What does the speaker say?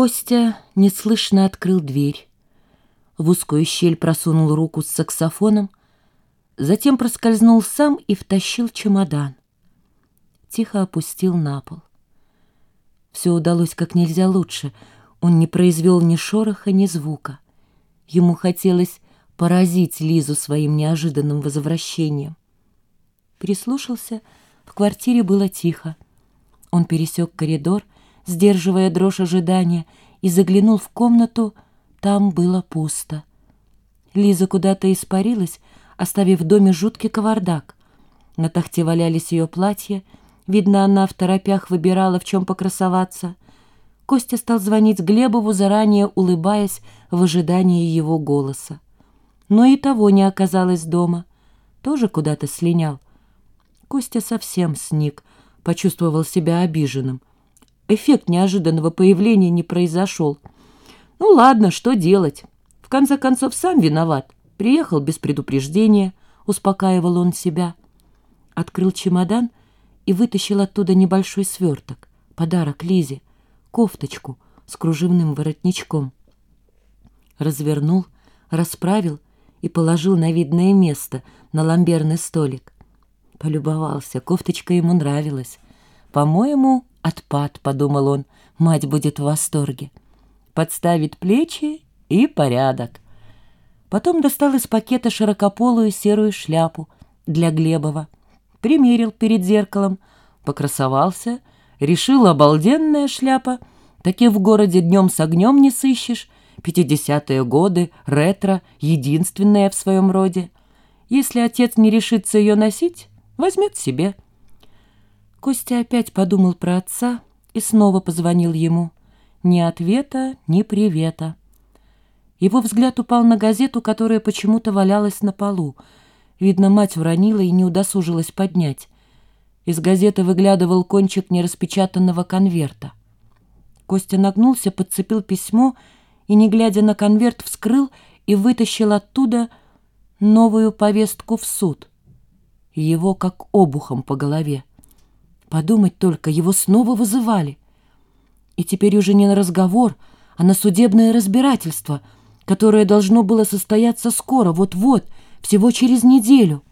Костя неслышно открыл дверь. В узкую щель просунул руку с саксофоном, затем проскользнул сам и втащил чемодан. Тихо опустил на пол. Все удалось как нельзя лучше. Он не произвел ни шороха, ни звука. Ему хотелось поразить Лизу своим неожиданным возвращением. Прислушался, в квартире было тихо. Он пересек коридор, сдерживая дрожь ожидания, и заглянул в комнату, там было пусто. Лиза куда-то испарилась, оставив в доме жуткий кавардак. На тахте валялись ее платья, видно, она в торопях выбирала, в чем покрасоваться. Костя стал звонить Глебову, заранее улыбаясь в ожидании его голоса. Но и того не оказалось дома. Тоже куда-то слинял. Костя совсем сник, почувствовал себя обиженным эффект неожиданного появления не произошел. Ну ладно, что делать? В конце концов, сам виноват. Приехал без предупреждения, успокаивал он себя. Открыл чемодан и вытащил оттуда небольшой сверток, подарок Лизе, кофточку с кружевным воротничком. Развернул, расправил и положил на видное место, на ламберный столик. Полюбовался, кофточка ему нравилась. По-моему, Отпад, подумал он, мать будет в восторге. Подставит плечи и порядок. Потом достал из пакета широкополую серую шляпу для Глебова. Примерил перед зеркалом, покрасовался, решил обалденная шляпа. Таких в городе днем с огнем не сыщешь. Пятидесятые годы, ретро, единственная в своем роде. Если отец не решится ее носить, возьмет себе. Костя опять подумал про отца и снова позвонил ему. Ни ответа, ни привета. Его взгляд упал на газету, которая почему-то валялась на полу. Видно, мать уронила и не удосужилась поднять. Из газеты выглядывал кончик нераспечатанного конверта. Костя нагнулся, подцепил письмо и, не глядя на конверт, вскрыл и вытащил оттуда новую повестку в суд. Его как обухом по голове. Подумать только, его снова вызывали. И теперь уже не на разговор, а на судебное разбирательство, которое должно было состояться скоро, вот-вот, всего через неделю.